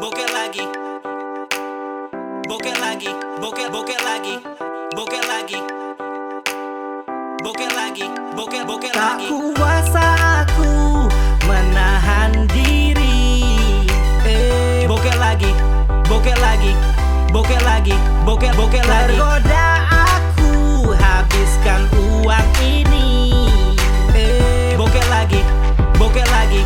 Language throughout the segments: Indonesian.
bokeh lagi bokeh lagi bokeh bokeh lagi bokeh lagi bokeh lagi bokeh bokeh Tak lagi kuasa aku menahan diri eh, bokeh lagi bokeh lagi bokeh lagi bokeh bokeh lagi Tergoda aku habiskan uang ini eh, bokeh lagi bokeh lagi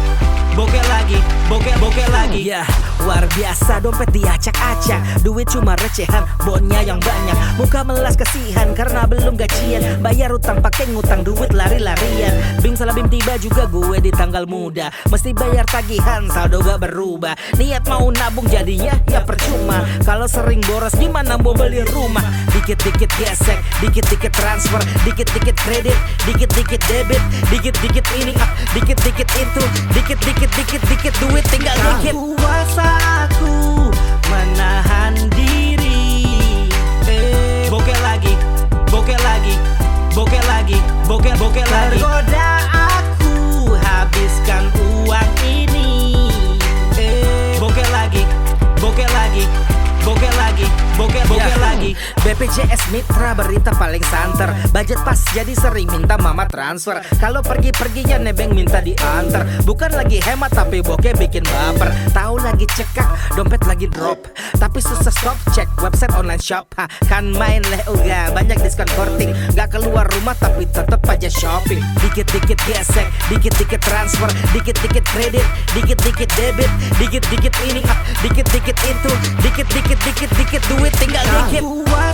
bokeh lagi bokeh bokeh lagi. Ya, luar biasa dompet diacak-acak. Duit cuma recehan, bonnya yang banyak. Muka melas kasihan karena belum gajian. Bayar utang pakai ngutang duit lari-larian. Bing salah bim tiba juga gue di tanggal muda. Mesti bayar tagihan, saldo gak berubah. Niat mau nabung jadinya ya percuma. Kalau sering boros gimana mau beli rumah? Dikit-dikit gesek, dikit-dikit transfer Dikit-dikit kredit, dikit-dikit debit Dikit-dikit ini ah, dikit-dikit itu Dikit-dikit dikit-dikit duit tinggal dikit. kuasa aku menahan diri. Eh, bokeh lagi bokeh lagi bokeh lagi bokeh bokeh lagi. Tergoda aku habiskan uang ini. Eh, bokeh lagi bokeh lagi bokeh lagi bokeh bokeh Ya. lagi BPJS Mitra berita paling santer. Budget pas jadi sering minta mama transfer. Kalau pergi-perginya nebeng minta diantar. Bukan lagi hemat tapi bokeh bikin baper. Tahu lagi cekak, dompet lagi drop. Tapi susah stop, cek website online shop. Ha, Kan main leh uga, banyak diskon korting. Gak keluar rumah tapi tetep aja shopping. Dikit-dikit gesek, dikit-dikit transfer. Dikit-dikit kredit, dikit-dikit debit. Dikit-dikit ini, ah, dikit-dikit itu. Dikit-dikit, dikit-dikit duit tinggal dikit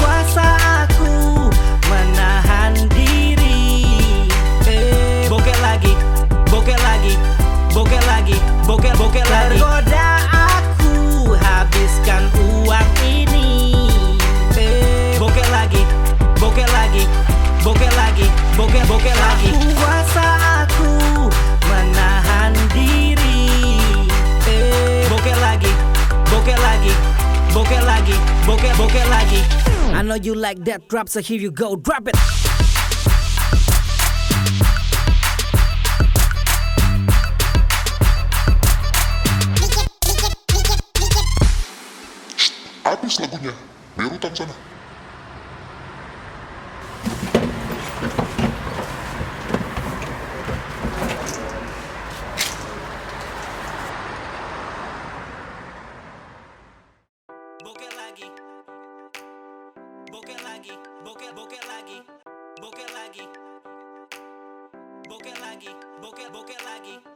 kuasa bokeh lagi bokeh bokeh lagi. I know you like that drop so here you go drop it. Habis lagunya, biar utang sana bokeh lagi. Bokeh lagi. Bokeh bokeh lagi. Bokeh lagi. Bokeh lagi. Bokeh bokeh lagi